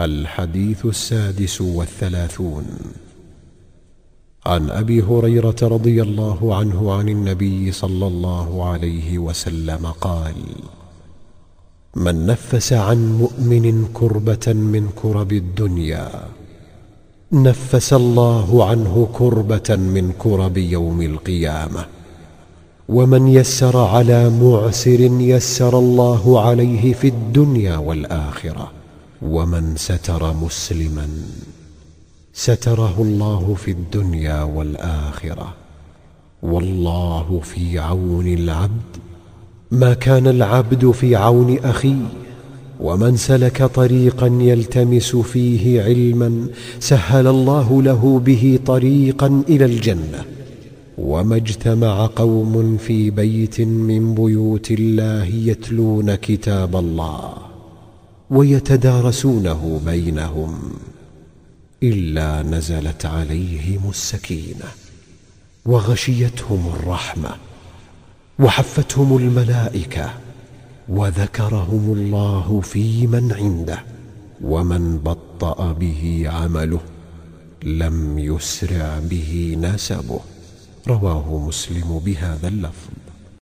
الحديث السادس والثلاثون. عن أبي هريرة رضي الله عنه عن النبي صلى الله عليه وسلم قال من نفس عن مؤمن كربة من كرب الدنيا نفس الله عنه كربة من كرب يوم القيامة. ومن يسر على معسر يسر الله عليه في الدنيا والآخرة. ومن ستر مسلما ستره الله في الدنيا والآخرة. والله في عون العبد ما كان العبد في عون أخيه. ومن سلك طريقا يلتمس فيه علما سهل الله له به طريقا إلى الجنة. وما اجتمع قوم في بيت من بيوت الله يتلون كتاب الله. ويتدارسونه بينهم إلا نزلت عليهم السكينة وغشيتهم الرحمة وحفتهم الملائكة وذكرهم الله في من عنده ومن بطأ به عمله لم يسرع به نسبه. رواه مسلم بهذا اللفظ.